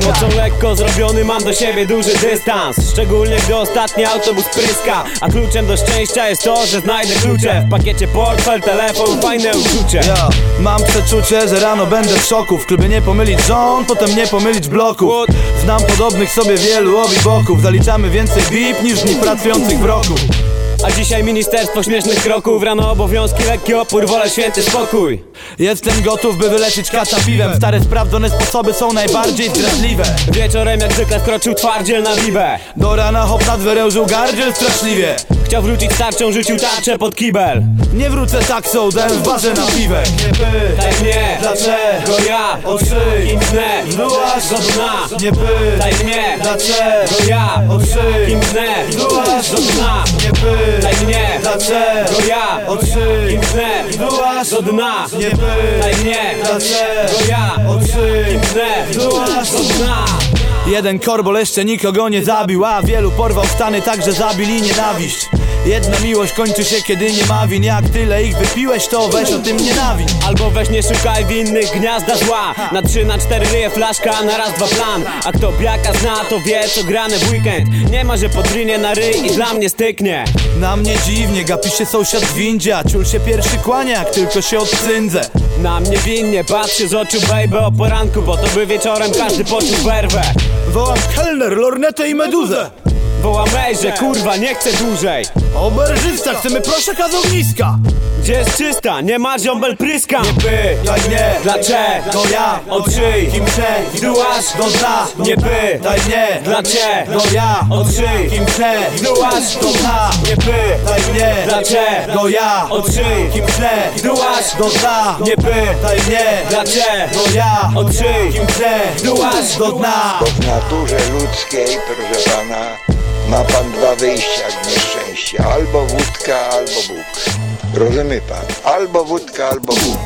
Nocą lekko zrobiony mam do siebie duży dystans. Szczególnie gdy ostatni autobus pryska. A kluczem do szczęścia jest to, że znajdę klucze. W pakiecie portfel, telefon, fajne uczucie. Ja mam przeczucie, że rano będę w szoku. W klubie nie pomylić żon, potem nie pomylić bloków. Znam podobnych sobie wielu obi boków. Zaliczamy więcej bip niż dni pracujących w roku A dzisiaj ministerstwo śmiesznych kroków Rano obowiązki, lekki opór, wolę święty spokój. Jestem gotów, by wyleczyć kaca piwem. Stare sprawdzone sposoby są najbardziej zdradliwe Wieczorem jak zwykle wkroczył twardziel na bibę Do rana hop nadwyrężył gardziel straszliwie. Chciał wrócić starczą, rzucił tarczę pod kibel. Nie wrócę taksą, dałem w barze na piwek Nie pytaj, mnie, dlaczego ja Odszyj, Kim znę, Zdułaś do dna Nie pytaj, mnie, dlaczego ja Odszyj, Kim znę, Zdułaś do dna Nie pytaj, dlaczego ja znę, Zdułaś do dna. Nie Daj mnie, dlaczego ja znę, Zdułaś do dna Jeden korbol jeszcze nikogo nie zabił A wielu porwał stany tak, że zabili nienawiść. Jedna miłość kończy się kiedy nie ma win. Jak tyle ich wypiłeś to weź o tym nienawidź Albo weź nie szukaj winnych gniazda zła. Na trzy, na cztery ryje flaszka, na raz, dwa plan. A kto biaka zna, to wie co grane w weekend. Nie ma, że podrinie na ryj i dla mnie styknie. Na mnie dziwnie, gapi się sąsiad w windzie A ciul się pierwszy kłania, jak tylko się odcydzę Na mnie winnie patrzy z oczu baby o poranku Bo to by wieczorem każdy poczuł werwę. Wołam kelner, lornetę i meduzę. Wołam ej, że kurwa nie chcę dłużej. Oberżysta, chcemy proszę kazowniska Gdzie jest czysta, nie ma ziombel pryska. Nie by, Daj nie, dlaczego, ja odszyj Kim się, Wdułaś do dna Nie by, Daj nie, dlaczego, ja odszyj Kim się, Wdułaś do dna Nie by, Daj nie, dlaczego, ja odszyj Kim się, Wdułaś do dna Nie by, Daj nie, dlaczego, ja odszyj Kim się, Wdułaś do dna Bo w naturze ludzkiej, proszę pana, ma pan dwa wyjścia z nieszczęścia. Albo wódka, albo Bóg. Rozumie pan? Albo wódka, albo Bóg.